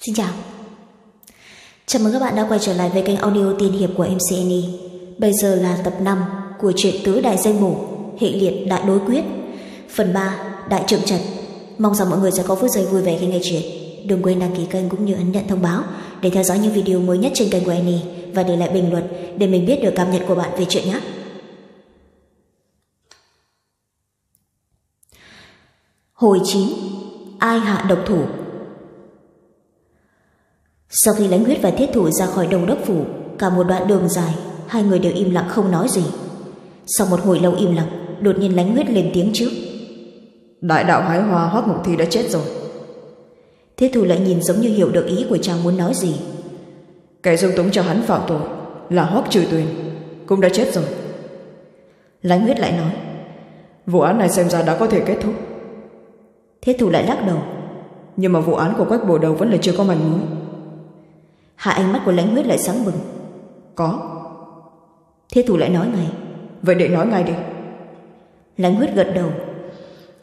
Xin chào. Chào mừng các bạn đã quay trở lại với kênh audio tiên hiệp của MCNE Bây giờ là tập 5 của truyện Tứ Đại Danh mổ Hệ liệt Đại Đối Quyết. Phần 3 Đại Trượng Trật Mong rằng mọi người sẽ có phút giây vui vẻ khi nghe chuyện. Đừng quên đăng ký kênh cũng như ấn nhận thông báo Để theo dõi những video mới nhất trên kênh của Annie Và để lại bình luận để mình biết được cảm nhận của bạn về chuyện nhé. Hồi 9 Ai hạ độc thủ? Sau khi lãnh huyết và thiết thủ ra khỏi đồng đốc phủ Cả một đoạn đường dài Hai người đều im lặng không nói gì. Sau một hồi lâu im lặng Đột nhiên lãnh huyết lên tiếng trước. Đại đạo hái hoa Hoác Mộc Thi đã chết rồi. Thiết thủ lại nhìn giống như hiểu được ý của chàng muốn nói gì. Kẻ dung túng cho hắn phạm tội Là Hoác Trừ Tuyền Cũng đã chết rồi. Lãnh huyết lại nói. Vụ án này xem ra đã có thể kết thúc. Thiết thủ lại lắc đầu. Nhưng mà vụ án của quách bồ đầu vẫn là chưa có manh mối Hạ ánh mắt của lãnh huyết lại sáng bừng. Có. Thiết thủ lại nói ngay. Vậy để nói ngay đi. Lãnh huyết gật đầu.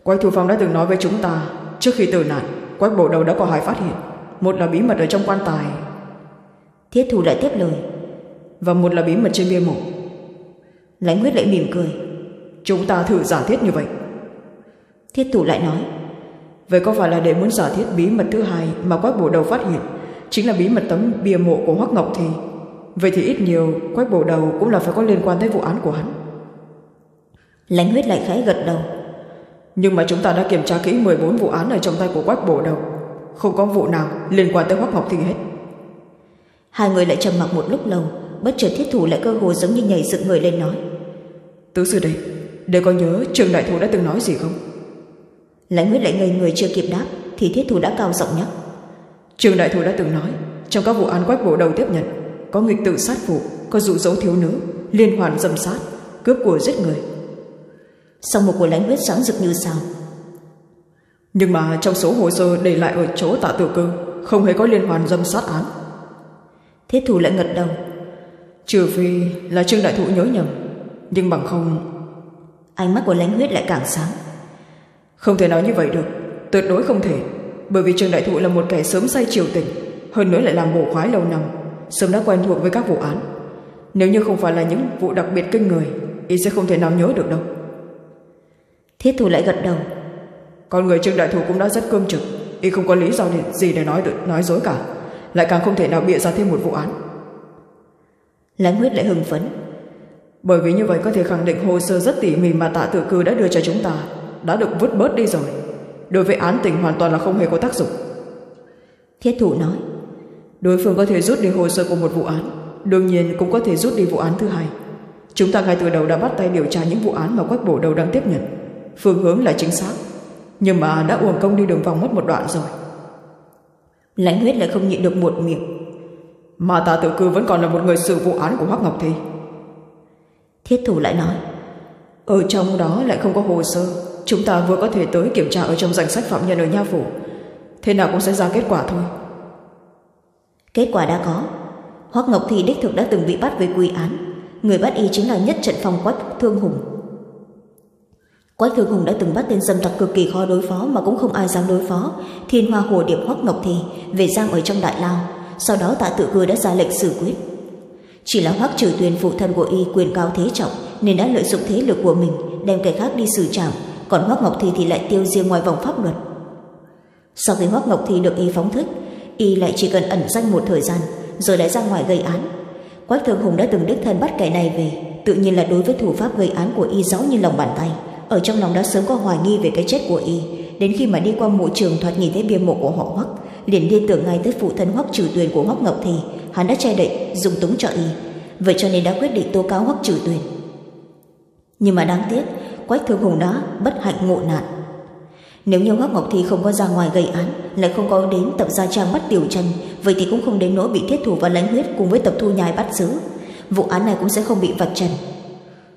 Quách Thu Phong đã từng nói với chúng ta Trước khi tử nạn Quách bồ đầu đã có hai phát hiện. Một là bí mật ở trong quan tài. Thiết thủ lại tiếp lời. Và một là bí mật trên bia mộ. Lãnh huyết lại mỉm cười. Chúng ta thử giả thiết như vậy. Thiết thủ lại nói. Vậy có phải là để muốn giả thiết bí mật thứ hai Mà quách bổ đầu phát hiện Chính là bí mật tấm bia mộ của Hoắc Ngọc thì. Vậy thì ít nhiều quách bổ đầu Cũng là phải có liên quan tới vụ án của hắn. Lãnh huyết lại khẽ gật đầu. Nhưng mà chúng ta đã kiểm tra kỹ 14 vụ án Ở trong tay của quách bổ đầu. Không có vụ nào liên quan tới Hoắc Ngọc thì hết. Hai người lại trầm mặc một lúc lâu Bất chợt thiết thủ lại cơ hồ giống như nhảy dựng người lên nói. Tứ sư đệ Để có nhớ trường đại thủ đã từng nói gì không? Lãnh huyết lại ngây người chưa kịp đáp Thì thiết thủ đã cao giọng nhắc Trường đại thủ đã từng nói Trong các vụ án quách bộ đầu tiếp nhận Có nghịch tự sát phụ Có dụ dỗ thiếu nữ Liên hoàn dâm sát Cướp của giết người. Song một của lãnh huyết sáng rực như sao. Nhưng mà trong số hồ sơ để lại ở chỗ tạ tử cư Không hề có liên hoàn dâm sát án. Thiết thủ lại ngật đầu. Trừ phi là Trương Đại Thụ nhớ nhầm Nhưng bằng không Ánh mắt của lãnh huyết lại càng sáng. Không thể nói như vậy được Tuyệt đối không thể Bởi vì Trương Đại Thụ là một kẻ sớm say triều tình Hơn nữa lại làm bổ khoái lâu năm Sớm đã quen thuộc với các vụ án. Nếu như không phải là những vụ đặc biệt kinh người Y sẽ không thể nào nhớ được đâu. Thiết thủ lại gật đầu. Con người Trương Đại Thụ cũng đã rất cương trực Y không có lý do gì để nói được nói dối cả Lại càng không thể nào bịa ra thêm một vụ án. Lãnh huyết lại hưng phấn. Bởi vì như vậy có thể khẳng định hồ sơ rất tỉ mỉ mà tạ tự cư đã đưa cho chúng ta đã được vứt bớt đi rồi. Đối với án tình hoàn toàn là không hề có tác dụng. Thiết thủ nói Đối phương có thể rút đi hồ sơ của một vụ án Đương nhiên cũng có thể rút đi vụ án thứ hai. Chúng ta ngay từ đầu đã bắt tay điều tra những vụ án mà quách bổ đầu đang tiếp nhận. Phương hướng là chính xác Nhưng mà đã uổng công đi đường vòng mất một đoạn rồi. Lãnh huyết lại không nhịn được một miệng. Mà ta tự cư vẫn còn là một người xử vụ án của Hoác Ngọc Thi Thiết thủ lại nói ở trong đó lại không có hồ sơ. Chúng ta vừa có thể tới kiểm tra Ở trong danh sách phạm nhân ở Nha Phủ. Thế nào cũng sẽ ra kết quả thôi. Kết quả đã có. Hoác Ngọc Thi đích thực đã từng bị bắt về quy án. Người bắt y chính là nhất trận phòng Quách Thương Hùng. Quách Thương Hùng đã từng bắt tên dâm tặc cực kỳ khó đối phó Mà cũng không ai dám đối phó. Thiên Hoa Hồ Điệp Hoác Ngọc Thi Về giang ở trong đại lao, Sau đó tạ tự cư đã ra lệnh xử quyết. Chỉ là Hoác trừ tuyền phụ thân của y quyền cao thế trọng nên đã lợi dụng thế lực của mình, Đem kẻ khác đi xử trảm, Còn Hoác Ngọc Thi thì lại tiêu riêng ngoài vòng pháp luật. Sau khi Hoác Ngọc Thi được y phóng thích, Y lại chỉ cần ẩn danh một thời gian, Rồi lại ra ngoài gây án. Quách Thương Hùng đã từng đích thân bắt kẻ này về, Tự nhiên là đối với thủ pháp gây án của y rõ như lòng bàn tay. Ở trong lòng đã sớm có hoài nghi về cái chết của y. Đến khi mà đi qua mộ trường thoạt nhìn thấy bia mộ của họ Hoắc liền liên tưởng ngay tới phụ thân Hoắc trừ tuyền của Hoắc Ngọc Thì, Hắn đã che đậy, dùng túng cho y. Vậy cho nên đã quyết định tố cáo Hoắc trừ tuyền. Nhưng mà đáng tiếc, Quách Thương Hùng đã bất hạnh ngộ nạn. Nếu như Hoác Ngọc Thi không có ra ngoài gây án, lại không có đến tập gia trang bắt tiểu trần, vậy thì cũng không đến nỗi bị thiết thủ và lãnh huyết cùng với tập thu nhai bắt giữ. Vụ án này cũng sẽ không bị vạch trần.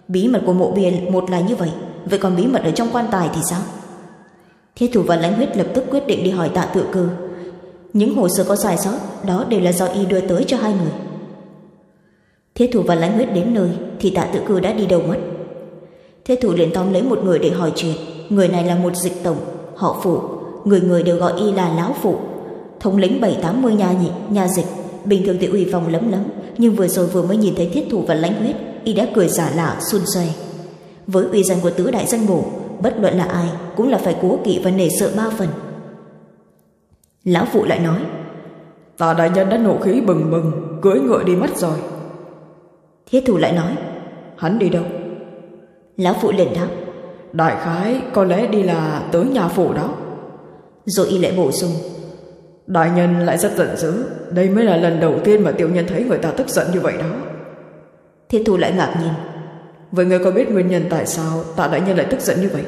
Bí mật của mộ biển một là như vậy vậy còn bí mật ở trong quan tài thì sao? Thiết thủ và lãnh huyết lập tức quyết định đi hỏi tạ tự cư những hồ sơ có sai sót, đó đều là do y đưa tới cho hai người. Thiết thủ và lãnh huyết đến nơi thì tạ tự cư đã đi đâu mất? Thiết thủ liền tóm lấy một người để hỏi chuyện. Người này là một dịch tổng họ phụ người người đều gọi y là lão phụ thống lĩnh bảy tám mươi nhà nhị nhà dịch. Bình thường thì ủy phòng lấm lấm nhưng vừa rồi vừa mới nhìn thấy thiết thủ và lãnh huyết y đã cười giả lạ xuân xoay với uy danh của tứ đại danh bổ bất luận là ai cũng là phải cố kỵ và nể sợ ba phần. Lão phụ lại nói ta đại nhân đã nộ khí bừng bừng cưỡi ngựa đi mất rồi. Thiết thủ lại nói hắn đi đâu lão phụ liền đáp. Đại khái có lẽ đi là tới nhà phủ đó. Rồi y lại bổ sung. Đại nhân lại rất giận dữ. Đây mới là lần đầu tiên mà tiểu nhân thấy người ta tức giận như vậy đó. Thiết thủ lại ngạc nhiên. Vậy người có biết nguyên nhân tại sao tạ đại nhân lại tức giận như vậy?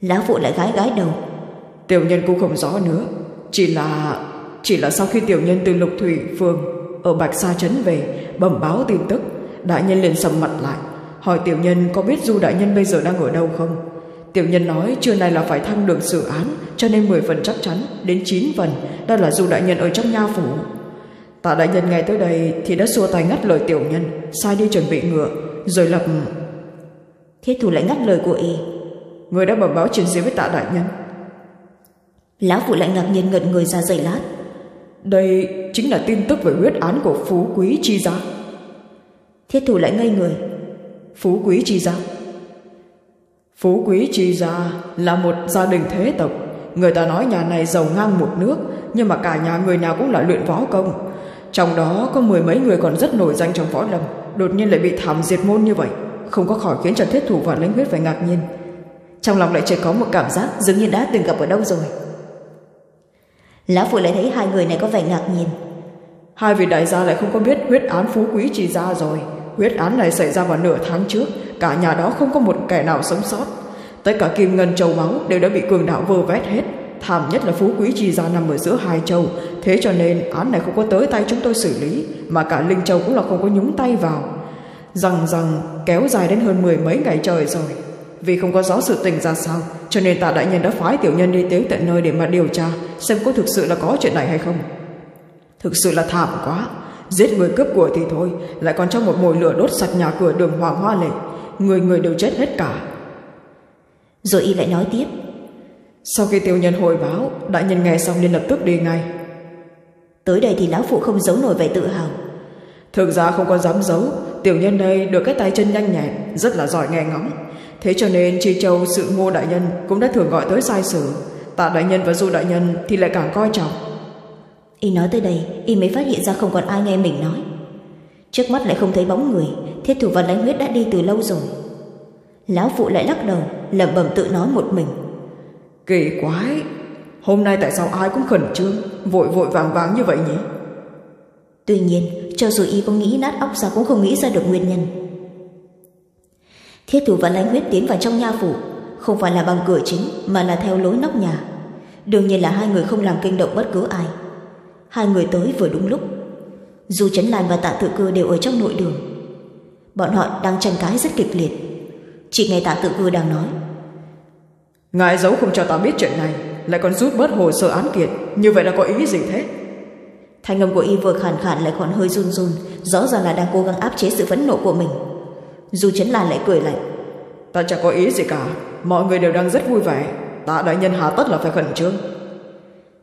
Lão phụ lại gái gái đầu. Tiểu nhân cũng không rõ nữa. Chỉ là chỉ là sau khi tiểu nhân từ lục thủy phường ở bạch sa trấn về bẩm báo tin tức đại nhân liền sầm mặt lại hỏi tiểu nhân có biết du đại nhân bây giờ đang ở đâu không? Tiểu nhân nói trưa nay là phải thăng được xử án cho nên mười phần chắc chắn đến chín phần đó là du đại nhân ở trong nha phủ. Tạ đại nhân nghe tới đây thì đã xua tay ngắt lời tiểu nhân sai đi chuẩn bị ngựa rồi lập thiết thủ lại ngắt lời của y. Người đã bẩm báo chuyện gì với tạ đại nhân? Lão phụ lại ngạc nhiên ngẩn người ra giây lát. Đây chính là tin tức về huyết án của phú quý chi gia thiết thủ lại ngây người phú quý chi gia. Phú quý chi gia là một gia đình thế tộc. Người ta nói nhà này giàu ngang một nước nhưng mà cả nhà người nào cũng là luyện võ công. Trong đó có mười mấy người còn rất nổi danh trong võ lâm đột nhiên lại bị thảm diệt môn như vậy không có khỏi khiến cho thiết thủ và lãnh huyết phải ngạc nhiên. Trong lòng lại chỉ có một cảm giác dường như đã từng gặp ở đâu rồi. Lão phụ lại thấy hai người này có vẻ ngạc nhiên. Hai vị đại gia lại không có biết huyết án phú quý chỉ ra rồi huyết án này xảy ra vào nửa tháng trước, cả nhà đó không có một kẻ nào sống sót. Tất cả kim ngân châu báu đều đã bị cường đạo vơ vét hết. Thảm nhất là phú quý chi gia nằm ở giữa hai châu. Thế cho nên án này không có tới tay chúng tôi xử lý, mà cả linh châu cũng là không có nhúng tay vào. Rằng rằng, kéo dài đến hơn mười mấy ngày trời rồi. Vì không có rõ sự tình ra sao, cho nên tạ đại nhân đã phái tiểu nhân đi tới tận nơi để mà điều tra, xem có thực sự là có chuyện này hay không. Thực sự là thảm quá giết người cướp của thì thôi lại còn trong một mồi lửa đốt sạch nhà cửa đường hoàng hoa lệ. Người người đều chết hết cả. Rồi y lại nói tiếp. Sau khi tiểu nhân hồi báo đại nhân nghe xong nên lập tức đi ngay. Tới đây thì lão phụ không giấu nổi vẻ tự hào. Thực ra không có dám giấu tiểu nhân đây được cái tay chân nhanh nhẹn rất là giỏi nghe ngóng. Thế cho nên chi châu sự ngô đại nhân cũng đã thường gọi tới sai sử. Tạ đại nhân và du đại nhân thì lại càng coi trọng y nói tới đây y mới phát hiện ra không còn ai nghe mình nói. Trước mắt lại không thấy bóng người thiết thủ và lãnh huyết đã đi từ lâu rồi. Lão phụ lại lắc đầu lẩm bẩm tự nói một mình. Kỳ quái hôm nay tại sao ai cũng khẩn trương vội vội vàng vàng như vậy nhỉ? Tuy nhiên cho dù y có nghĩ nát óc ra cũng không nghĩ ra được nguyên nhân. Thiết thủ và lãnh huyết tiến vào trong nha phủ không phải là bằng cửa chính mà là theo lối nóc nhà. Đương nhiên là hai người không làm kinh động bất cứ ai hai người tới vừa đúng lúc. Dù trấn lan và tạ tự cư đều ở trong nội đường bọn họ đang tranh cãi rất kịch liệt. Chỉ nghe tạ tự cư đang nói ngài giấu không cho ta biết chuyện này lại còn rút bớt hồ sơ án kiện như vậy là có ý gì thế? Thanh âm của y vừa khàn khàn lại còn hơi run run rõ ràng là đang cố gắng áp chế sự phẫn nộ của mình. Dù trấn lan lại cười lạnh ta chẳng có ý gì cả mọi người đều đang rất vui vẻ tạ đại nhân hà tất là phải khẩn trương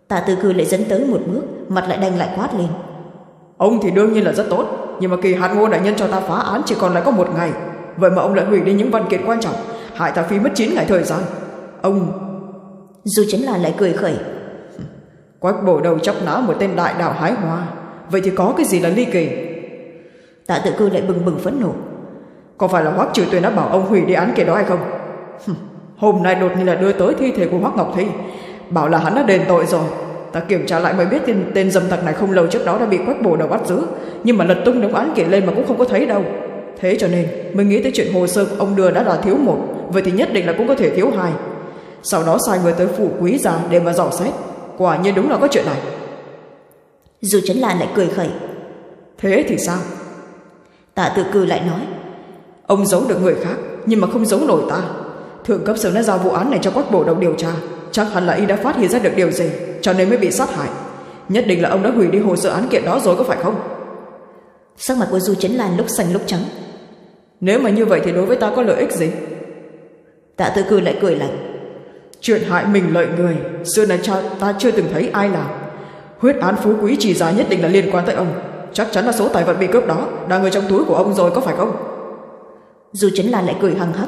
tạ tư cư lại dẫn tới một bước mặt lại đanh lại quát lên. Ông thì đương nhiên là rất tốt nhưng mà kỳ hạn ngô đại nhân cho ta phá án chỉ còn lại có một ngày. Vậy mà ông lại hủy đi những văn kiện quan trọng hại ta phí mất chín ngày thời gian. Ông dù chấn là lại cười khẩy. Quách bổ đầu chóc não một tên đại đạo hái hoa. Vậy thì có cái gì là ly kỳ? Tạ tự cư lại bừng bừng phẫn nộ. Có phải là hoắc trừ tuyên đã bảo ông hủy đi án kiện đó hay không? Hôm nay đột nhiên là đưa tới thi thể của hoắc ngọc thi bảo là hắn đã đền tội rồi. Ta kiểm tra lại mới biết tên, tên dâm tặc này không lâu trước đó đã bị quách bổ đầu bắt giữ. Nhưng mà lật tung đống án kiện lên mà cũng không có thấy đâu. Thế cho nên mình nghĩ tới chuyện hồ sơ ông đưa đã là thiếu một. Vậy thì nhất định là cũng có thể thiếu hai. Sau đó sai người tới phủ quý ra để mà dò xét. Quả nhiên đúng là có chuyện này. Dù trấn lan lại cười khẩy. Thế thì sao? Tạ tự cư lại nói. Ông giấu được người khác nhưng mà không giấu nổi ta. Thượng cấp sớm đã giao vụ án này cho quách bổ đầu điều tra chắc hẳn là y đã phát hiện ra được điều gì cho nên mới bị sát hại. Nhất định là ông đã hủy đi hồ sơ án kiện đó rồi có phải không? Sắc mặt của du chấn lan lúc xanh lúc trắng. Nếu mà như vậy thì đối với ta có lợi ích gì? Tạ tư cư lại cười lạnh. Chuyện hại mình lợi người xưa này cha ta chưa từng thấy ai làm. Huyết án phú quý chỉ giá nhất định là liên quan tới ông. Chắc chắn là số tài vật bị cướp đó đang ở trong túi của ông rồi có phải không? Dù chấn lan lại cười hằng hắc.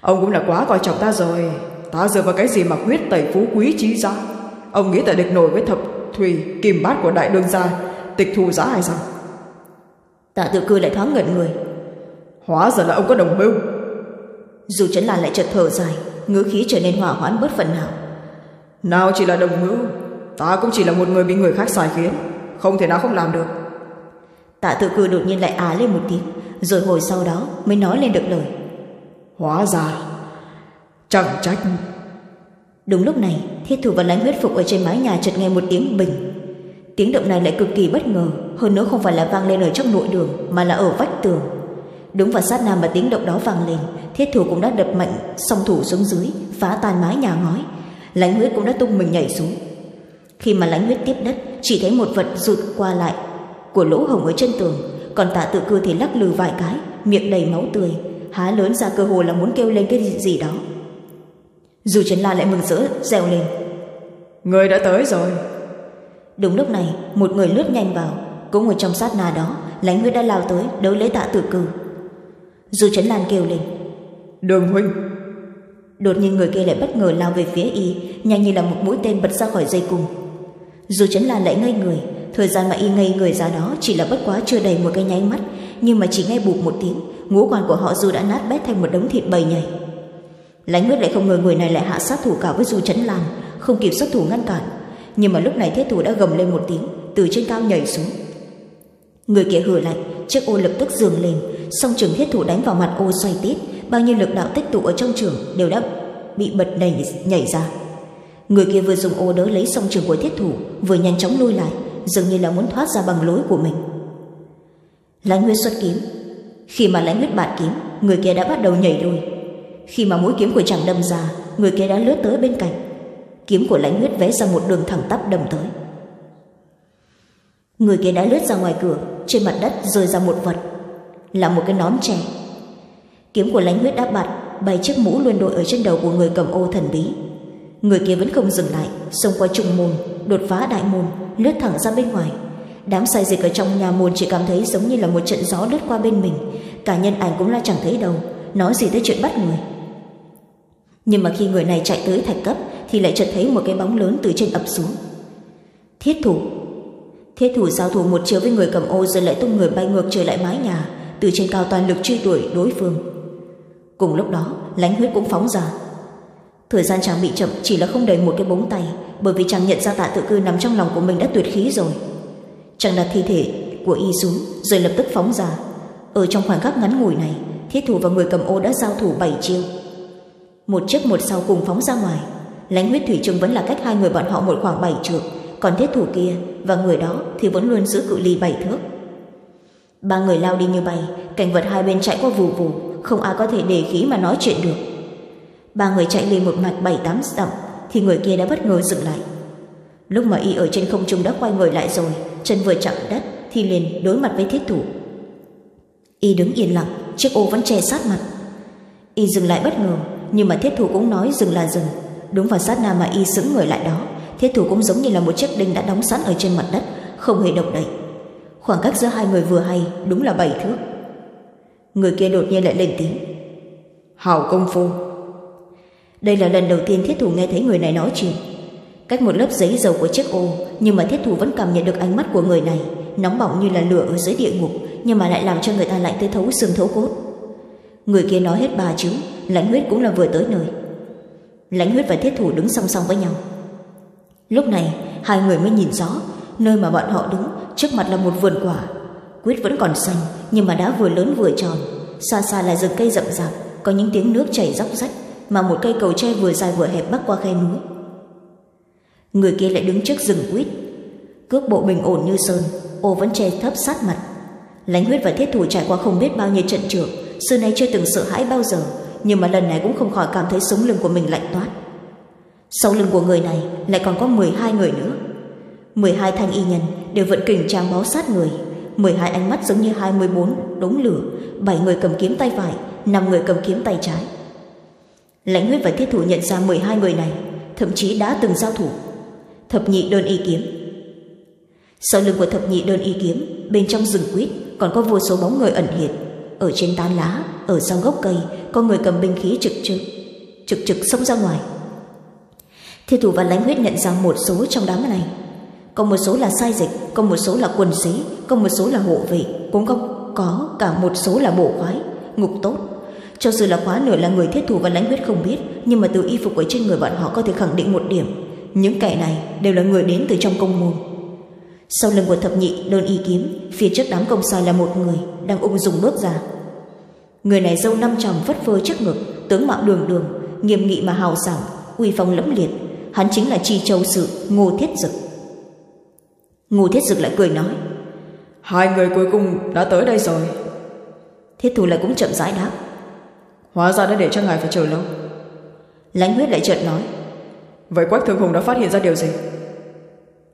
Ông cũng là quá coi trọng ta rồi ta dựa vào cái gì mà huyết tẩy phú quý trí giá? Ông nghĩ ta địch nổi với thập thùy kim bát của đại đương gia tịch thù giá hay sao? Tạ tự cư lại thoáng ngẩn người. Hóa ra là ông có đồng mưu. Dù chấn lan lại chợt thở dài ngữ khí trở nên hỏa hoãn bớt phần nào. Nào chỉ là đồng mưu ta cũng chỉ là một người bị người khác sai khiến không thể nào không làm được. Tạ tự cư đột nhiên lại á lên một tiếng rồi hồi sau đó mới nói lên được lời. Hóa ra chẳng trách. Đúng lúc này, thiết thủ và lãnh huyết phục ở trên mái nhà chợt nghe một tiếng bình. Tiếng động này lại cực kỳ bất ngờ, hơn nữa không phải là vang lên ở trong nội đường, mà là ở vách tường. Đúng vào sát na mà tiếng động đó vang lên, thiết thủ cũng đã đập mạnh, song thủ xuống dưới, phá tan mái nhà ngói. Lãnh huyết cũng đã tung mình nhảy xuống. Khi mà lãnh huyết tiếp đất, chỉ thấy một vật rụt qua lại của lỗ hồng ở chân tường, còn tạ tự cư thì lắc lư vài cái, miệng đầy máu tươi. Há lớn ra cơ hồ là muốn kêu lên cái gì đó dù trần la lại mừng rỡ reo lên. Người đã tới rồi. Đúng lúc này một người lướt nhanh vào. Cũng ở trong sát na đó lãnh huyết đã lao tới đỡ lấy tạ tự cư dù trấn lan kêu lên. Đường huynh. Đột nhiên người kia lại bất ngờ lao về phía y nhanh như là một mũi tên bật ra khỏi dây cung. Dù chấn lan lại ngây người thời gian mà y ngây người ra đó chỉ là bất quá chưa đầy một cái nháy mắt nhưng mà chỉ nghe bụp một tiếng ngũ quan của họ dù đã nát bét thành một đống thịt bầy nhảy lãnh huyết lại không ngờ người này lại hạ sát thủ cả với du chấn lan, không kịp xuất thủ ngăn cản. Nhưng mà lúc này thiết thủ đã gầm lên một tiếng, từ trên cao nhảy xuống. Người kia hử lạnh, chiếc ô lập tức dường lên, song trường thiết thủ đánh vào mặt ô xoay tít, bao nhiêu lực đạo tích tụ ở trong trường đều đã bị bật đẩy nhảy ra. Người kia vừa dùng ô đỡ lấy song trường của thiết thủ, vừa nhanh chóng lui lại, dường như là muốn thoát ra bằng lối của mình. Lãnh huyết xuất kiếm. Khi mà lãnh huyết bạt kiếm, người kia đã bắt đầu nhảy lùi khi mà mũi kiếm của chàng đâm ra, người kia đã lướt tới bên cạnh. Kiếm của lãnh huyết vẽ ra một đường thẳng tắp đâm tới. Người kia đã lướt ra ngoài cửa, trên mặt đất rơi ra một vật, là một cái nón trẻ. Kiếm của lãnh huyết đã bạt, bay chiếc mũ luôn đội ở trên đầu của người cầm ô thần bí. Người kia vẫn không dừng lại, xông qua trung môn, đột phá đại môn, lướt thẳng ra bên ngoài. Đám sai dịch ở trong nhà môn chỉ cảm thấy giống như là một trận gió lướt qua bên mình. Cả nhân ảnh cũng là chẳng thấy đâu, nói gì tới chuyện bắt người nhưng mà khi người này chạy tới thạch cấp, thì lại chợt thấy một cái bóng lớn từ trên ập xuống. Thiết thủ! Thiết thủ giao thủ một chiều với người cầm ô rồi lại tung người bay ngược trở lại mái nhà, từ trên cao toàn lực truy đuổi đối phương. Cùng lúc đó, lánh huyết cũng phóng ra. Thời gian chàng bị chậm, chỉ là không đầy một cái bóng tay, bởi vì chàng nhận ra tạ tự cư nằm trong lòng của mình đã tuyệt khí rồi. Chàng đặt thi thể của y xuống, rồi lập tức phóng ra. Ở trong khoảnh khắc ngắn ngủi này, thiết thủ và người cầm ô đã giao thủ bảy chiêu một trước một sau cùng phóng ra ngoài. Lãnh huyết thủy chung vẫn là cách hai người bọn họ một khoảng bảy trượng. Còn thiết thủ kia và người đó thì vẫn luôn giữ cự ly bảy thước. Ba người lao đi như bay, cảnh vật hai bên chạy qua vù vù, không ai có thể để khí mà nói chuyện được. Ba người chạy lên một mạch bảy tám dặm, thì người kia đã bất ngờ dừng lại. Lúc mà y ở trên không trung đã quay người lại rồi, chân vừa chạm đất thì liền đối mặt với thiết thủ. Y đứng yên lặng, chiếc ô vẫn che sát mặt. Y dừng lại bất ngờ nhưng mà thiết thủ cũng nói dừng là dừng. Đúng vào sát na mà y sững người lại đó. Thiết thủ cũng giống như là một chiếc đinh đã đóng sẵn ở trên mặt đất không hề động đậy. Khoảng cách giữa hai người vừa hay đúng là bảy thước. Người kia đột nhiên lại lên tiếng. Hảo công phu. Đây là lần đầu tiên thiết thủ nghe thấy người này nói chuyện. Cách một lớp giấy dầu của chiếc ô nhưng mà thiết thủ vẫn cảm nhận được ánh mắt của người này. Nóng bỏng như là lửa ở dưới địa ngục nhưng mà lại làm cho người ta lạnh tới thấu xương thấu cốt. Người kia nói hết ba chữ lãnh huyết cũng là vừa tới nơi. Lãnh huyết và thiết thủ đứng song song với nhau. Lúc này, hai người mới nhìn rõ, nơi mà bọn họ đứng trước mặt là một vườn quả. Quýt vẫn còn xanh, nhưng mà đã vừa lớn vừa tròn. Xa xa là rừng cây rậm rạp, có những tiếng nước chảy róc rách, mà một cây cầu tre vừa dài vừa hẹp bắc qua khe núi. Người kia lại đứng trước rừng quýt cước bộ bình ổn như sơn, ô vẫn che thấp sát mặt. Lãnh huyết và thiết thủ trải qua không biết bao nhiêu trận trượt xưa nay chưa từng sợ hãi bao giờ nhưng mà lần này cũng không khỏi cảm thấy sống lưng của mình lạnh toát. Sau lưng của người này lại còn có 12 người nữa. 12 thanh y nhân đều vận kình trang bó sát người. 12 ánh mắt giống như 24 đống lửa. 7 người cầm kiếm tay phải 5 người cầm kiếm tay trái. Lãnh huyết và thiết thủ nhận ra 12 người này, thậm chí đã từng giao thủ. Thập nhị đơn y kiếm. Sau lưng của thập nhị đơn y kiếm, bên trong rừng quýt còn có vô số bóng người ẩn hiện. Ở trên tán lá, ở sau gốc cây có người cầm binh khí trực trực trực trực xông ra ngoài. Thiên thủ và lãnh huyết nhận ra một số trong đám này. Có một số là sai dịch có một số là quần sĩ có một số là hộ vệ cũng có, có cả một số là bộ khoái ngục tốt. Cho dù là khóa nửa là người thiết thủ và lãnh huyết không biết nhưng mà từ y phục ở trên người bọn họ có thể khẳng định một điểm. Những kẻ này đều là người đến từ trong công môn. Sau lưng của thập nhị đơn y kiếm phía trước đám công sai là một người đang ung dung bước ra người này dâu năm tròng phất phơ trước ngực tướng mạo đường đường nghiêm nghị mà hào sảng uy phong lẫm liệt. Hắn chính là chi châu sự ngô thiết dực. Ngô thiết dực lại cười nói hai người cuối cùng đã tới đây rồi. Thiết thủ lại cũng chậm rãi đáp hóa ra đã để cho ngài phải chờ lâu. Lãnh huyết lại chợt nói vậy quách thương hùng đã phát hiện ra điều gì?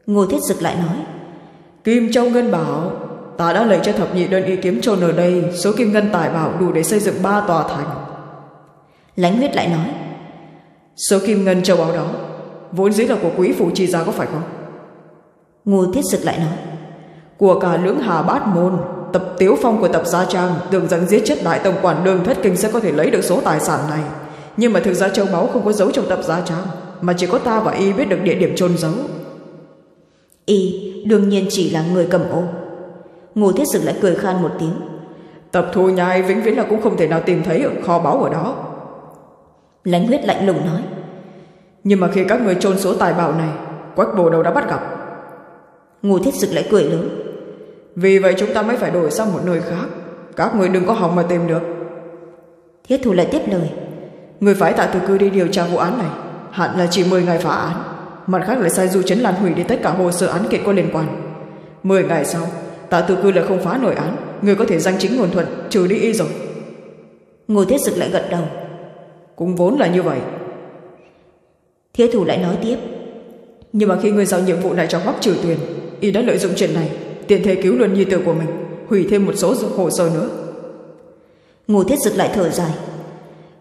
Ngô thiết dực lại nói kim châu ngân bảo ta đã lệnh cho thập nhị đơn y kiếm chôn ở đây số kim ngân tài bảo đủ để xây dựng ba tòa thành. Lãnh huyết lại nói số kim ngân châu báu đó vốn dĩ là của quý phủ chi gia có phải không? Ngô thiết dực lại nói của cả lưỡng hà bát môn tập tiếu phong của tập gia trang tưởng rằng giết chết đại tổng quản đường thất kinh sẽ có thể lấy được số tài sản này. Nhưng mà thực ra châu báu không có dấu trong tập gia trang mà chỉ có ta và y biết được địa điểm chôn giấu. Y đương nhiên chỉ là người cầm ô ngô thiết dực lại cười khan một tiếng. Tập thù nhai vĩnh viễn là cũng không thể nào tìm thấy ở kho báu ở đó. Lãnh huyết lạnh lùng nói. Nhưng mà khi các người chôn số tài bảo này quách bồ đầu đã bắt gặp. Ngô thiết dực lại cười lớn. Vì vậy chúng ta mới phải đổi sang một nơi khác. Các người đừng có hòng mà tìm được. Thiết thủ lại tiếp lời. Người phải tạ từ cư đi điều tra vụ án này hạn là chỉ 10 ngày phá án. Mặt khác lại sai du chấn lan hủy đi tất cả hồ sơ án kiện có liên quan. 10 ngày sau tạ từ cư lại không phá nổi án. Người có thể danh chính nguồn thuận trừ đi y rồi. Ngô thiết dực lại gật đầu. Cũng vốn là như vậy. Thiết thủ lại nói tiếp. Nhưng mà khi người giao nhiệm vụ này cho hoắc trừ tuyền y đã lợi dụng chuyện này tiện thể cứu luôn nhi tử của mình hủy thêm một số hồ sơ nữa. Ngô thiết dực lại thở dài.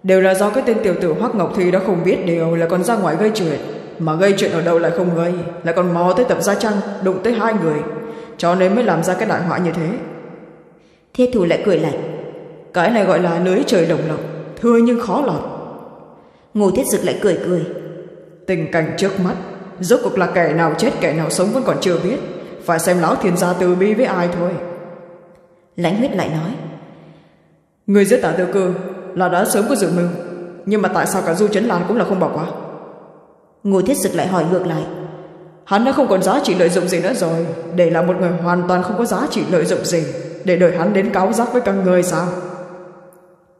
Đều là do cái tên tiểu tử hoắc ngọc thi đã không biết điều là còn ra ngoài gây chuyện. Mà gây chuyện ở đâu lại không gây lại còn mò tới tập gia trăng đụng tới hai người cho nên mới làm ra cái đại họa như thế. Thiết thủ lại cười lạnh. Cái này gọi là lưới trời đồng lộc thưa nhưng khó lọt. Ngô thiết dực lại cười cười. Tình cảnh trước mắt rốt cuộc là kẻ nào chết kẻ nào sống vẫn còn chưa biết. Phải xem lão thiên gia từ bi với ai thôi. Lãnh huyết lại nói. Người giết tả tư cư là đã sớm có dự mưu nhưng mà tại sao cả du chấn lan cũng là không bỏ qua? Ngô thiết dực lại hỏi ngược lại hắn đã không còn giá trị lợi dụng gì nữa rồi. Để là một người hoàn toàn không có giá trị lợi dụng gì. Để đợi hắn đến cáo giác với các người sao?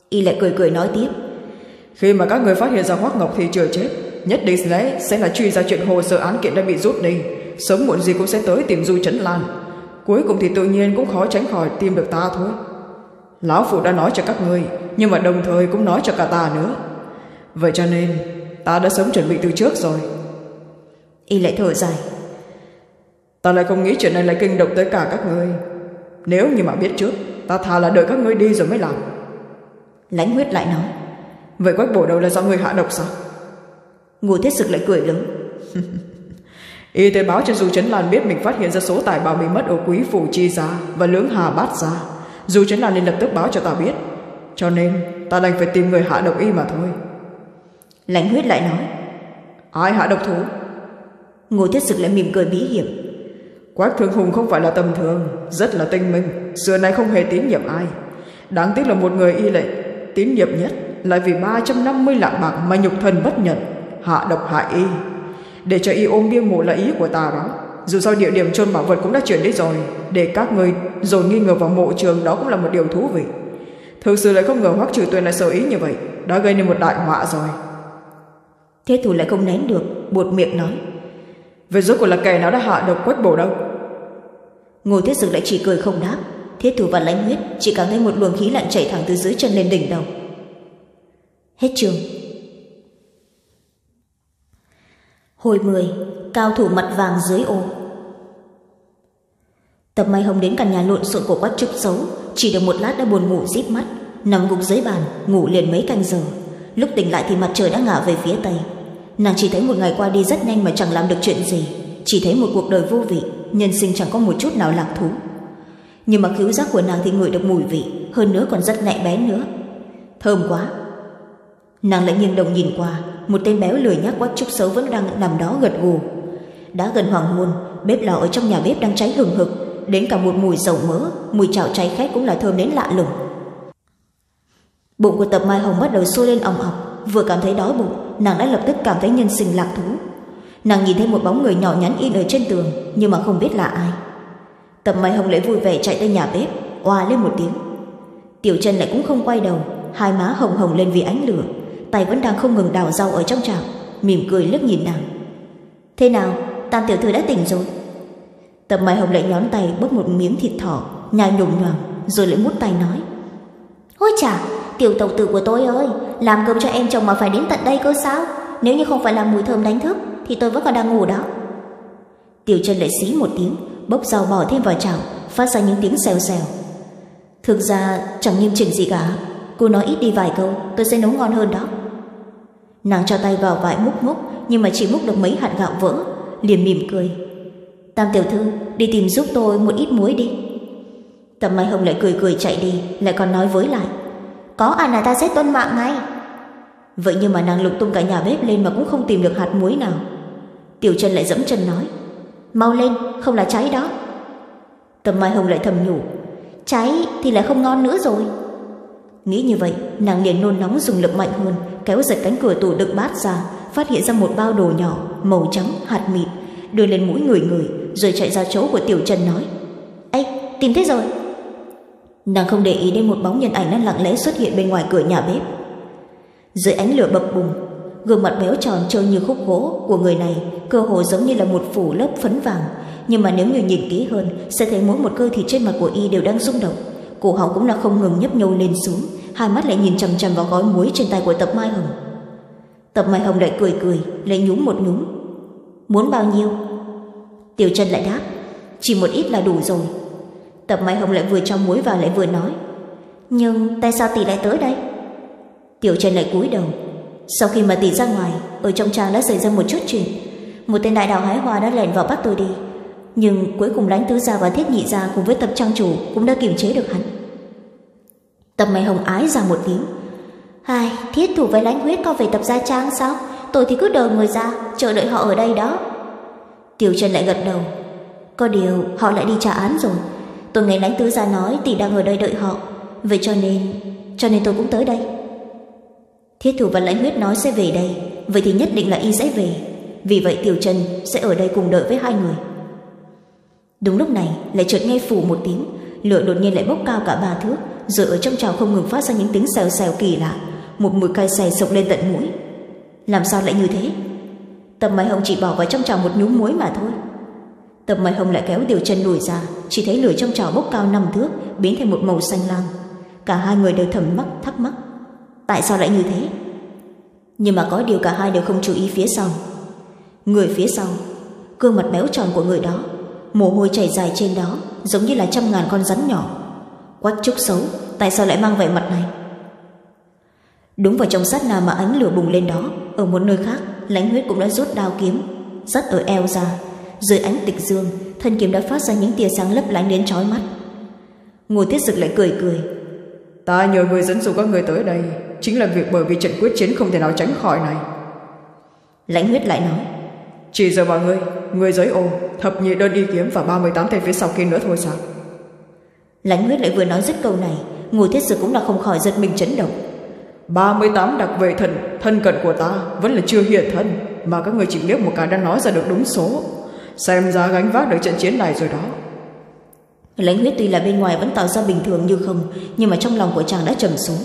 Y lại cười cười nói tiếp. Khi mà các người phát hiện ra hoác ngọc thì chưa chết nhất định lẽ sẽ là truy ra chuyện hồ sơ án kiện đã bị rút đi. Sớm muộn gì cũng sẽ tới tìm du chấn lan. Cuối cùng thì tự nhiên cũng khó tránh khỏi tìm được ta thôi. Lão phụ đã nói cho các ngươi nhưng mà đồng thời cũng nói cho cả ta nữa. Vậy cho nên ta đã sớm chuẩn bị từ trước rồi y lại thở dài. Ta lại không nghĩ chuyện này lại kinh động tới cả các ngươi. Nếu như mà biết trước ta thà là đợi các ngươi đi rồi mới làm. Lãnh huyết lại nói. Vậy quách bổ đầu là do ngươi hạ độc sao? Ngô thiết sực lại cười lớn. Y tế báo cho du trấn lan biết mình phát hiện ra số tài bảo bị mất ở quý phủ chi gia và lưỡng hà bát gia du trấn lan nên lập tức báo cho ta biết. Cho nên ta đành phải tìm người hạ độc y mà thôi. Lãnh huyết lại nói. Ai hạ độc thủ ngô thiết sực lại mỉm cười bí hiểm. Quách thương hùng không phải là tầm thường rất là tinh minh xưa nay không hề tín nhiệm ai. Đáng tiếc là một người y lệ tín nhiệm nhất lại vì 350 lạng bạc mà nhục thần bất nhận hạ độc hại y. Để cho y ôm bia mộ là ý của ta đó. Dù sao địa điểm chôn bảo vật cũng đã chuyển đi rồi để các người dồn nghi ngờ vào mộ trường đó cũng là một điều thú vị. Thực sự lại không ngờ hoắc trừ tuyền lại sợ ý như vậy đã gây nên một đại họa rồi. Thế thủ lại không nén được buột miệng nói về rốt cuộc là kẻ nào đã hạ độc quách bổ đâu? Ngô thiết dực lại chỉ cười không đáp. Thiết thủ và lãnh huyết chỉ cảm thấy một luồng khí lạnh chảy thẳng từ dưới chân lên đỉnh đầu. Hết trường hồi mười, cao thủ mặt vàng dưới ô tập may hồng đến căn nhà lộn xộn của quách trúc xấu, chỉ được một lát đã buồn ngủ díp mắt, nằm gục dưới bàn, ngủ liền mấy canh giờ. Lúc tỉnh lại thì mặt trời đã ngả về phía tây nàng chỉ thấy một ngày qua đi rất nhanh mà chẳng làm được chuyện gì. Chỉ thấy một cuộc đời vô vị, nhân sinh chẳng có một chút nào lạc thú. Nhưng mà cứu giác của nàng thì ngửi được mùi vị, hơn nữa còn rất nhạy bén nữa. Thơm quá. Nàng lại nghiêng đầu nhìn qua, một tên béo lười nhác quách trúc xấu vẫn đang nằm đó gật gù. Đã gần hoàng hôn, bếp lò ở trong nhà bếp đang cháy hừng hực, đến cả một mùi dầu mỡ, mùi chảo cháy khét cũng là thơm đến lạ lùng. Bụng của tập mai hồng bắt đầu sôi lên òng ọc vừa cảm thấy đói bụng, nàng đã lập tức cảm thấy nhân sinh lạc thú. Nàng nhìn thấy một bóng người nhỏ nhắn in ở trên tường, nhưng mà không biết là ai. Tập mai hồng lại vui vẻ chạy tới nhà bếp, oa lên một tiếng. Tiểu chân lại cũng không quay đầu, hai má hồng hồng lên vì ánh lửa, tay vẫn đang không ngừng đào rau ở trong chảo, mỉm cười liếc nhìn nàng. Thế nào, tam tiểu thư đã tỉnh rồi? Tập mai hồng lại nhón tay bớt một miếng thịt thỏ, nhai nhồm nhoàng, rồi lại mút tay nói. Ôi chà, tiểu tộc tử của tôi ơi làm cơm cho em chồng mà phải đến tận đây cơ sao? Nếu như không phải là mùi thơm đánh thức, thì tôi vẫn còn đang ngủ đó. Tiểu chân lại xí một tiếng, bốc rau bỏ thêm vào chảo, phát ra những tiếng xèo xèo. Thực ra, chẳng nghiêm chỉnh gì cả. Cô nói ít đi vài câu, tôi sẽ nấu ngon hơn đó. Nàng cho tay vào vải múc múc, nhưng mà chỉ múc được mấy hạt gạo vỡ, liền mỉm cười. Tam tiểu thư, đi tìm giúp tôi một ít muối đi. Tầm mai hồng lại cười cười chạy đi, lại còn nói với lại có ăn là ta sẽ tuân mạng ngay? Vậy nhưng mà nàng lục tung cả nhà bếp lên mà cũng không tìm được hạt muối nào. Tiểu chân lại dẫm chân nói, mau lên, không là cháy đó. Tầm mai hồng lại thầm nhủ, cháy thì lại không ngon nữa rồi. Nghĩ như vậy, nàng liền nôn nóng dùng lực mạnh hơn, kéo giật cánh cửa tủ đựng bát ra, phát hiện ra một bao đồ nhỏ, màu trắng, hạt mịt, đưa lên mũi người người, rồi chạy ra chỗ của tiểu chân nói ây tìm thấy rồi nàng không để ý đến một bóng nhân ảnh đang lặng lẽ xuất hiện bên ngoài cửa nhà bếp. Dưới ánh lửa bập bùng, gương mặt béo tròn trơn như khúc gỗ của người này cơ hồ giống như là một phủ lớp phấn vàng. Nhưng mà nếu như nhìn kỹ hơn, sẽ thấy mỗi một cơ thịt trên mặt của y đều đang rung động. Cổ họng cũng là không ngừng nhấp nhô lên xuống, hai mắt lại nhìn chằm chằm vào gói muối trên tay của tập mai hồng. Tập mai hồng lại cười cười, lại nhúng một nhúng muốn bao nhiêu? Tiểu chân lại đáp, chỉ một ít là đủ rồi tập mai hồng lại vừa cho muối vào lại vừa nói, nhưng tại sao tỷ lại tới đây? Tiểu Trần lại cúi đầu. Sau khi mà tỷ ra ngoài, ở trong trang đã xảy ra một chút chuyện. Một tên đại đạo hái hoa đã lẻn vào bắt tôi đi. Nhưng cuối cùng lãnh tứ gia và thiết nhị gia cùng với tập trang chủ cũng đã kiềm chế được hắn. Tập mày hồng ái ra một tiếng, Ai, thiết thủ với lãnh huyết có về tập gia trang sao? Tôi thì cứ đợi người ra, chờ đợi họ ở đây đó. Tiểu trần lại gật đầu, có điều họ lại đi trả án rồi tôi nghe lãnh tứ gia nói tỷ đang ở đây đợi họ. Vậy cho nên cho nên tôi cũng tới đây. Thiết thủ và lãnh huyết nói sẽ về đây. Vậy thì nhất định là y sẽ về. Vì vậy tiểu trần sẽ ở đây cùng đợi với hai người. Đúng lúc này, lại chợt nghe phủ một tiếng. Lửa đột nhiên lại bốc cao cả ba thước rồi ở trong trào không ngừng phát ra những tiếng xèo xèo kỳ lạ. Một mùi cay xè sộc lên tận mũi. Làm sao lại như thế? Tầm mày hồng chỉ bỏ vào trong trào một nhúm muối mà thôi tầm mày hồng lại kéo điều chân lùi ra. Chỉ thấy lửa trong chảo bốc cao năm thước, biến thành một màu xanh lam. Cả hai người đều thầm mắc, thắc mắc. Tại sao lại như thế? Nhưng mà có điều cả hai đều không chú ý phía sau. Người phía sau, gương mặt béo tròn của người đó, mồ hôi chảy dài trên đó, giống như là trăm ngàn con rắn nhỏ. Quách trúc xấu, tại sao lại mang vẻ mặt này? Đúng vào trong sát na mà ánh lửa bùng lên đó, ở một nơi khác, lãnh huyết cũng đã rút đao kiếm, dắt ở eo ra dưới ánh tịch dương thân kiếm đã phát ra những tia sáng lấp lánh đến trói mắt. Ngô thiết dực lại cười cười. Ta nhờ người dẫn dụ các người tới đây chính là việc bởi vì trận quyết chiến không thể nào tránh khỏi này. Lãnh huyết lại nói. Chỉ giờ mọi người người giới ô thập nhị đơn đi kiếm và 38 tên phía sau kia nữa thôi sao? Lãnh huyết lại vừa nói dứt câu này ngô thiết dực cũng là không khỏi giật mình chấn động. 38 đặc vệ thần thân cận của ta vẫn là chưa hiện thân mà các người chỉ liếc một cái đã nói ra được đúng số xem ra gánh vác được trận chiến này rồi đó. Lãnh huyết tuy là bên ngoài vẫn tạo ra bình thường như không, nhưng mà trong lòng của chàng đã trầm xuống.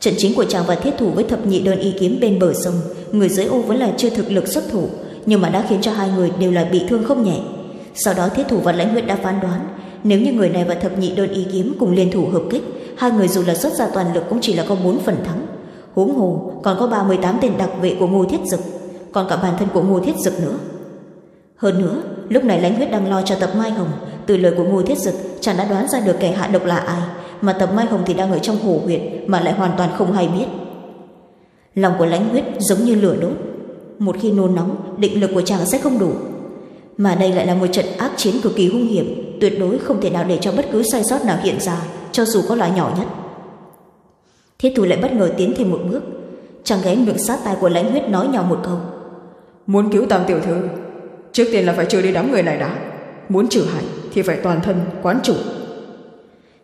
Trận chiến của chàng và thiết thủ với thập nhị đơn y kiếm bên bờ sông, người dưới ô vẫn là chưa thực lực xuất thủ, nhưng mà đã khiến cho hai người đều là bị thương không nhẹ. Sau đó thiết thủ và lãnh huyết đã phán đoán, nếu như người này và thập nhị đơn ý kiếm cùng liên thủ hợp kích, hai người dù là xuất ra toàn lực cũng chỉ là có bốn phần thắng. Huống hồ, còn có ba mươi tám tên đặc vệ của ngô thiết dực, còn cả bản thân của ngô thiết dực nữa hơn nữa, lúc này lãnh huyết đang lo cho tập mai hồng. Từ lời của ngô thiết dực, chàng đã đoán ra được kẻ hạ độc là ai. Mà tập mai hồng thì đang ở trong hồ huyệt mà lại hoàn toàn không hay biết. Lòng của lãnh huyết giống như lửa đốt. Một khi nôn nóng, định lực của chàng sẽ không đủ. Mà đây lại là một trận ác chiến cực kỳ hung hiểm, tuyệt đối không thể nào để cho bất cứ sai sót nào hiện ra, cho dù có loại nhỏ nhất. Thiết thủ lại bất ngờ tiến thêm một bước. Chàng ghé miệng sát tai của lãnh huyết nói nhỏ một câu. Muốn cứu tam tiểu thư trước tiên là phải trừ đi đám người này đã. Muốn trừ hại thì phải toàn thân quán chủ.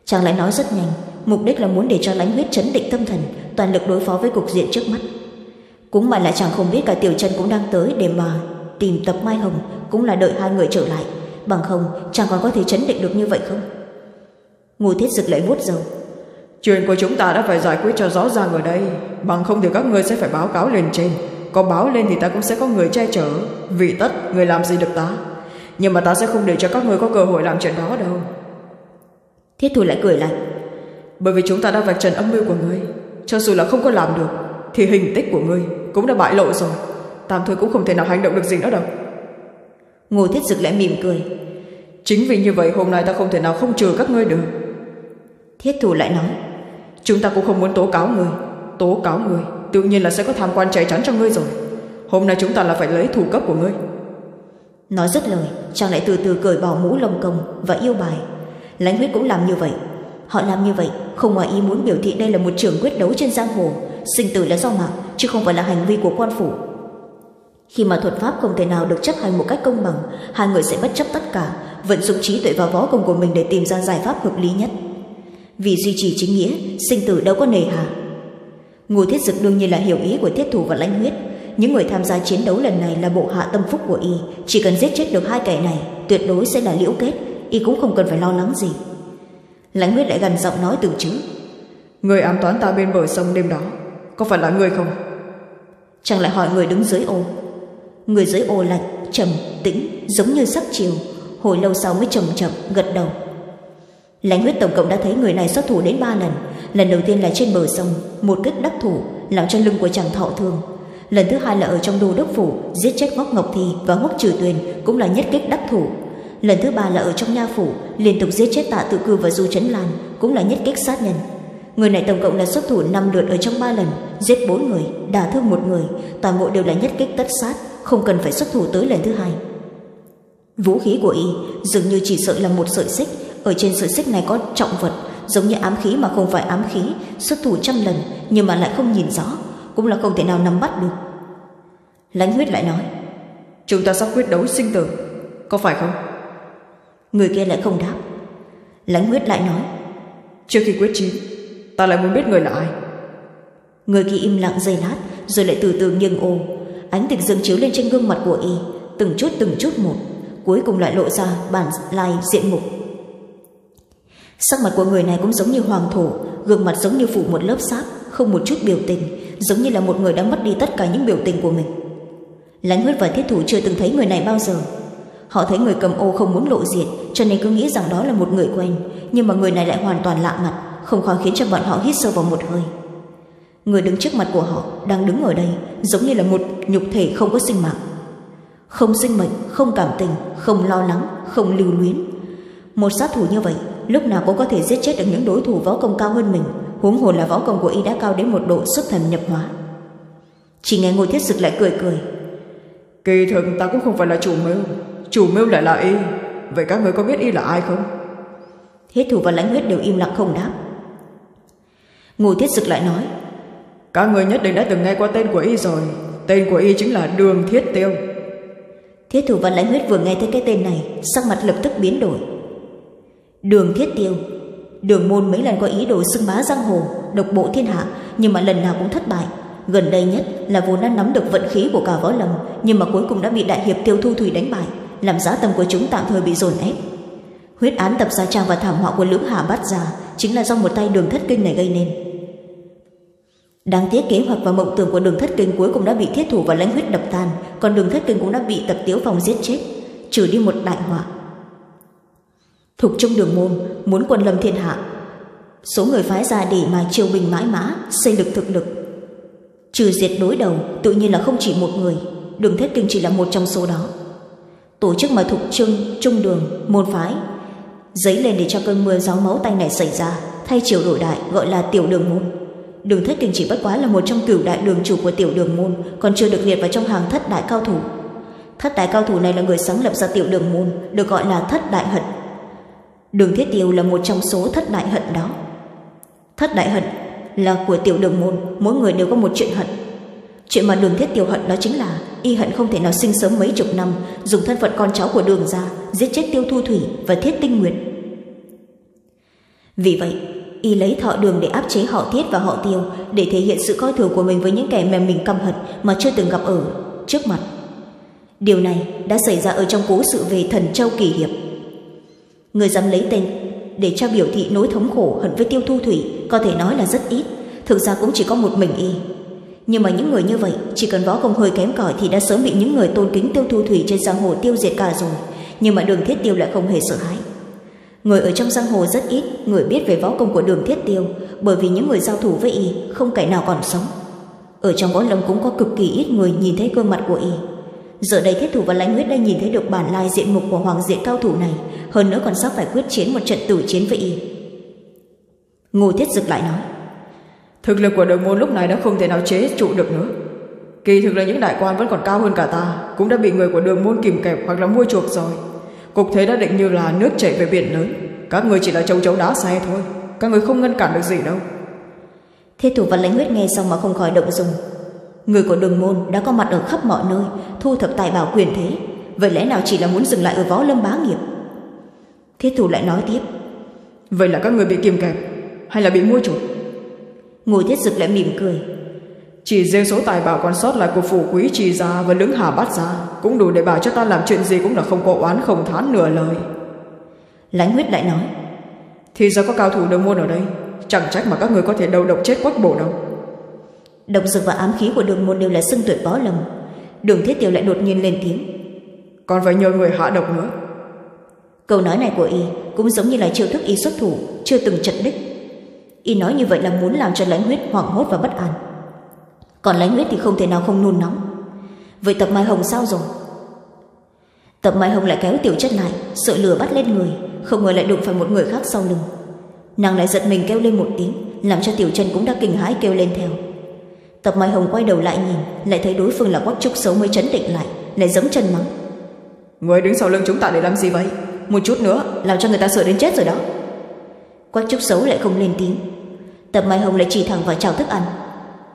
Chàng lại nói rất nhanh mục đích là muốn để cho lãnh huyết chấn định tâm thần toàn lực đối phó với cục diện trước mắt. Cũng mà là chàng không biết cả tiểu chân cũng đang tới để mà tìm tập mai hồng cũng là đợi hai người trở lại. Bằng không chàng còn có thể chấn định được như vậy không? Ngô thiết dực lại vuốt dầu chuyện của chúng ta đã phải giải quyết cho rõ ràng ở đây bằng không thì các người sẽ phải báo cáo lên trên có báo lên thì ta cũng sẽ có người che chở. Vì tất người làm gì được ta? Nhưng mà ta sẽ không để cho các người có cơ hội làm chuyện đó đâu. Thiết thủ lại cười lạnh bởi vì chúng ta đã vạch trần âm mưu của ngươi. Cho dù là không có làm được thì hình tích của ngươi cũng đã bại lộ rồi. Tam thôi cũng không thể nào hành động được gì nữa đâu. Ngô thiết dực lại mỉm cười. Chính vì như vậy hôm nay ta không thể nào không trừ các ngươi được. Thiết thủ lại nói. Chúng ta cũng không muốn tố cáo ngươi tố cáo ngươi tự nhiên là sẽ có tham quan chạy chắn cho ngươi rồi. Hôm nay chúng ta là phải lấy thủ cấp của ngươi. Nói rất lời, chàng lại từ từ cởi bỏ mũ lông công và yêu bài. Lãnh huyết cũng làm như vậy. Họ làm như vậy không ngoài ý muốn biểu thị đây là một trường quyết đấu trên giang hồ, sinh tử là do mạng, chứ không phải là hành vi của quan phủ. Khi mà thuật pháp không thể nào được chấp hành một cách công bằng, hai người sẽ bất chấp tất cả, vận dụng trí tuệ và võ công của mình để tìm ra giải pháp hợp lý nhất. Vì duy trì chính nghĩa, sinh tử đâu có nề hà ngô thiết dực đương nhiên là hiểu ý của thiết thủ và lãnh huyết. Những người tham gia chiến đấu lần này là bộ hạ tâm phúc của y. Chỉ cần giết chết được hai kẻ này tuyệt đối sẽ là liễu kết. Y cũng không cần phải lo lắng gì. Lãnh huyết lại gần giọng nói từng chữ. Người ám toán ta bên bờ sông đêm đó có phải là người không? Chàng lại hỏi người đứng dưới ô. Người dưới ô lạnh trầm tĩnh giống như sắc chiều hồi lâu sau mới chậm chậm gật đầu. Lãnh huyết tổng cộng đã thấy người này xuất thủ đến ba lần lần đầu tiên là trên bờ sông, một kích đắc thủ, làm cho lưng của chàng thọ thương. Lần thứ hai là ở trong đô đốc phủ, giết chết ngốc ngọc thi và ngốc trừ tuyền cũng là nhất kích đắc thủ. Lần thứ ba là ở trong nha phủ, liên tục giết chết tạ tự cư và du trấn lan cũng là nhất kích sát nhân. Người này tổng cộng là xuất thủ năm lượt ở trong ba lần, giết bốn người, đả thương một người. Toàn bộ đều là nhất kích tất sát, không cần phải xuất thủ tới lần thứ hai. Vũ khí của y dường như chỉ sợ là một sợi xích, ở trên sợi xích này có trọng vật giống như ám khí mà không phải ám khí xuất thủ trăm lần nhưng mà lại không nhìn rõ cũng là không thể nào nắm bắt được. Lãnh huyết lại nói chúng ta sắp quyết đấu sinh tử có phải không? Người kia lại không đáp. Lãnh huyết lại nói trước khi quyết chiến ta lại muốn biết người là ai. Người kia im lặng giây lát rồi lại từ từ nghiêng ô ánh tịch dương chiếu lên trên gương mặt của y từng chút từng chút một cuối cùng lại lộ ra bản lai diện mục sắc mặt của người này cũng giống như hoàng thổ, gương mặt giống như phủ một lớp sáp, không một chút biểu tình, giống như là một người đã mất đi tất cả những biểu tình của mình. Lãnh huyết và thiết thủ chưa từng thấy người này bao giờ. Họ thấy người cầm ô không muốn lộ diện, cho nên cứ nghĩ rằng đó là một người quen, nhưng mà người này lại hoàn toàn lạ mặt, không khỏi khiến cho bọn họ hít sâu vào một hơi. Người đứng trước mặt của họ đang đứng ở đây, giống như là một nhục thể không có sinh mạng. Không sinh mệnh, không cảm tình, không lo lắng, không lưu luyến. Một sát thủ như vậy lúc nào cũng có thể giết chết được những đối thủ võ công cao hơn mình. Huống hồ là võ công của y đã cao đến một độ xuất thần nhập hóa. Chỉ nghe ngôi thiết sực lại cười cười. Kỳ thực ta cũng không phải là chủ mưu. Chủ mưu lại là y. Vậy các người có biết y là ai không? Thiết thủ và lãnh huyết đều im lặng không đáp. Ngô thiết sực lại nói. Các người nhất định đã từng nghe qua tên của y rồi. Tên của y chính là đường thiết tiêu. Thiết thủ và lãnh huyết vừa nghe thấy cái tên này sắc mặt lập tức biến đổi đường thiết tiêu. Đường môn mấy lần có ý đồ xưng bá giang hồ, độc bộ thiên hạ, nhưng mà lần nào cũng thất bại. Gần đây nhất là vốn đã nắm được vận khí của cả võ lâm, nhưng mà cuối cùng đã bị đại hiệp tiêu thu thủy đánh bại, làm giá tâm của chúng tạm thời bị dồn ép. Huyết án tập gia trang và thảm họa của lưỡng hà bắt ra chính là do một tay đường thất kinh này gây nên. Đáng tiếc kế hoạch và mộng tưởng của đường thất kinh cuối cùng đã bị thiết thủ và lãnh huyết đập tan, còn đường thất kinh cũng đã bị tập tiếu phòng giết chết, trừ đi một đại họa thục trung đường môn, muốn quân lâm thiên hạ. Số người phái ra để mà triều bình mãi mã, xây lực thực lực. Trừ diệt đối đầu, tự nhiên là không chỉ một người, đường thất kinh chỉ là một trong số đó. Tổ chức mà thục trưng, trung đường, môn phái giấy lên để cho cơn mưa gió máu tay này xảy ra, thay triều đổi đại, gọi là tiểu đường môn. Đường thất kinh chỉ bất quá là một trong cửu đại đường chủ của tiểu đường môn, còn chưa được liệt vào trong hàng thất đại cao thủ. Thất đại cao thủ này là người sáng lập ra tiểu đường môn, được gọi là thất đại hận đường thiết tiêu là một trong số thất đại hận đó. Thất đại hận là của tiểu đường môn, mỗi người đều có một chuyện hận. Chuyện mà đường thiết tiêu hận đó chính là y hận không thể nào sinh sớm mấy chục năm, dùng thân phận con cháu của đường ra, giết chết tiêu thu thủy và thiết tinh nguyệt. Vì vậy, y lấy thọ đường để áp chế họ thiết và họ tiêu, để thể hiện sự coi thường của mình với những kẻ mà mình căm hận mà chưa từng gặp ở trước mặt. Điều này đã xảy ra ở trong cố sự về thần châu kỳ hiệp người dám lấy tên, để cho biểu thị nỗi thống khổ, hận với tiêu thu thủy, có thể nói là rất ít, thực ra cũng chỉ có một mình y. Nhưng mà những người như vậy, chỉ cần võ công hơi kém cỏi thì đã sớm bị những người tôn kính tiêu thu thủy trên giang hồ tiêu diệt cả rồi, nhưng mà đường thiết tiêu lại không hề sợ hãi. Người ở trong giang hồ rất ít, người biết về võ công của đường thiết tiêu, bởi vì những người giao thủ với y không kẻ nào còn sống. Ở trong võ lâm cũng có cực kỳ ít người nhìn thấy gương mặt của y giờ đây thiết thủ và lãnh huyết đã nhìn thấy được bản lai diện mục của hoàng diện cao thủ này. Hơn nữa còn sắp phải quyết chiến một trận tử chiến với y. Ngô thiết dực lại nói thực lực của đồng môn lúc này đã không thể nào chế trụ được nữa. Kỳ thực là những đại quan vẫn còn cao hơn cả ta cũng đã bị người của đường môn kìm kẹp hoặc là mua chuộc rồi. Cục thế đã định như là nước chảy về biển lớn. Các người chỉ là châu chấu đá xe thôi. Các người không ngăn cản được gì đâu. Thiết thủ và lãnh huyết nghe xong mà không khỏi động dùng người của đường môn đã có mặt ở khắp mọi nơi thu thập tài bảo quyền thế. Vậy lẽ nào chỉ là muốn dừng lại ở võ lâm bá nghiệp? Thiết thủ lại nói tiếp. Vậy là các người bị kiềm kẹp hay là bị mua chuộc? Ngồi thiết dực lại mỉm cười. Chỉ riêng số tài bảo còn sót lại của phủ quý trì gia và lưỡng hà bát gia cũng đủ để bảo cho ta làm chuyện gì cũng là không có oán không thán nửa lời. Lãnh huyết lại nói. Thì ra có cao thủ đồng môn ở đây chẳng trách mà các người có thể đầu độc chết quách bổ đâu độc dược và ám khí của đường môn đều là xưng tuyệt võ lầm. Đường thiết tiểu lại đột nhiên lên tiếng. Còn phải nhờ người hạ độc nữa. Câu nói này của y cũng giống như là chiêu thức y xuất thủ chưa từng trận đích y nói như vậy là muốn làm cho lãnh huyết hoảng hốt và bất an. Còn lãnh huyết thì không thể nào không nôn nóng. Vậy tập mai hồng sao rồi? Tập mai hồng lại kéo tiểu chất lại sợ lửa bắt lên người không ngờ lại đụng phải một người khác sau lưng. Nàng lại giật mình kêu lên một tiếng làm cho tiểu chân cũng đã kinh hãi kêu lên theo tập mai hồng quay đầu lại nhìn lại thấy đối phương là quách trúc xấu mới chấn định lại lại giẫm chân mắng. Người đứng sau lưng chúng ta để làm gì vậy? Một chút nữa làm cho người ta sợ đến chết rồi đó. Quách trúc xấu lại không lên tiếng. Tập mai hồng lại chỉ thẳng vào chào thức ăn.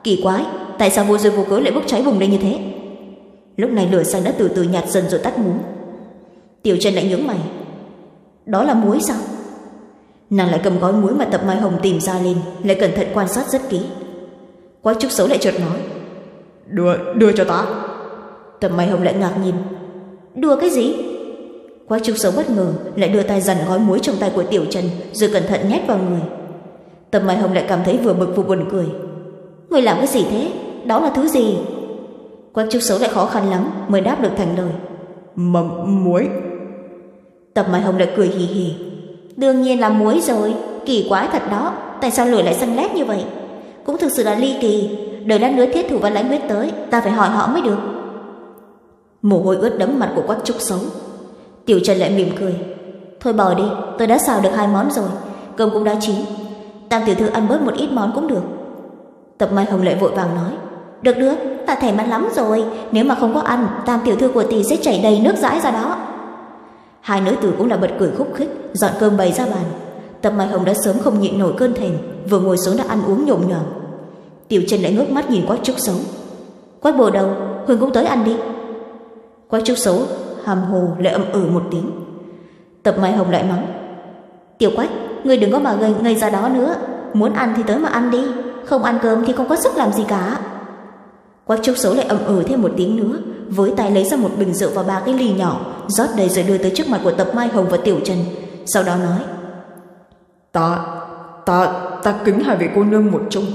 Kỳ quái tại sao vô duyên vô cớ lại bốc cháy bùng lên như thế? Lúc này lửa xanh đã từ từ nhạt dần rồi tắt ngúm tiểu chân lại nhướng mày. Đó là muối sao? Nàng lại cầm gói muối mà tập mai hồng tìm ra lên lại cẩn thận quan sát rất kỹ quách trúc xấu lại chợt nói. Đưa đưa cho ta. Tập mai hồng lại ngạc nhìn. Đùa cái gì? Quách trúc xấu bất ngờ lại đưa tay dằn gói muối trong tay của tiểu trần rồi cẩn thận nhét vào người. Tập mai hồng lại cảm thấy vừa bực vừa buồn cười. Người làm cái gì thế? Đó là thứ gì? Quách trúc xấu lại khó khăn lắm mới đáp được thành lời. Mầm muối. Tập mai hồng lại cười hì hì. Đương nhiên là muối rồi kỳ quái thật đó. Tại sao lửa lại xanh lét như vậy cũng thực sự là ly kỳ. Đợi lát nữa thiết thủ và lãnh huyết tới, ta phải hỏi họ mới được. Mồ hôi ướt đẫm mặt của quách trúc xấu. Tiểu trần lại mỉm cười. Thôi bỏ đi, tôi đã xào được hai món rồi. Cơm cũng đã chín. Tam tiểu thư ăn bớt một ít món cũng được. Tập mai hồng lại vội vàng nói. Được được, ta thèm ăn lắm rồi. Nếu mà không có ăn, tam tiểu thư của tỷ sẽ chảy đầy nước dãi ra đó. Hai nữ tử cũng là bật cười khúc khích, dọn cơm bày ra bàn tập mai hồng đã sớm không nhịn nổi cơn thèm, vừa ngồi xuống đã ăn uống nhộm nhòm. Tiểu chân lại ngước mắt nhìn quách trúc xấu. Quách bồ đầu hương cũng tới ăn đi. Quách trúc xấu hàm hồ lại âm ử ừ một tiếng. Tập mai hồng lại mắng, tiểu quách người đừng có mà gây, ngây ra đó nữa. Muốn ăn thì tới mà ăn đi, không ăn cơm thì không có sức làm gì cả. Quách trúc xấu lại ậm ừ thêm một tiếng nữa, với tay lấy ra một bình rượu và ba cái ly nhỏ, rót đầy rồi đưa tới trước mặt của tập mai hồng và tiểu trần, sau đó nói ta ta ta kính hai vị cô nương một chung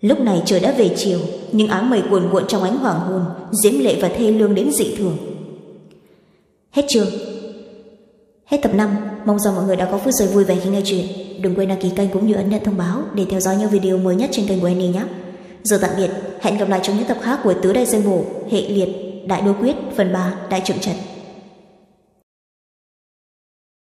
lúc này trời đã về chiều, nhưng áng mây cuồn cuộn trong ánh hoàng hôn, diễm lệ và thê lương đến dị thường. Hết chương. hết tập 5 mong rằng mọi người đã có phút giây vui vẻ khi nghe chuyện. Đừng quên đăng ký kênh cũng như ấn nhận thông báo để theo dõi những video mới nhất trên kênh của Annie nhé. Giờ tạm biệt, hẹn gặp lại trong những tập khác của tứ đại danh bổ hệ liệt, đại đô quyết, phần 3 đại trượng trật